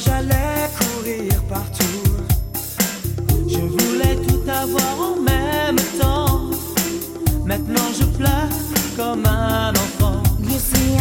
J'allais courir partout, je voulais tout avoir en même temps. Maintenant je pleure comme un enfant. You see,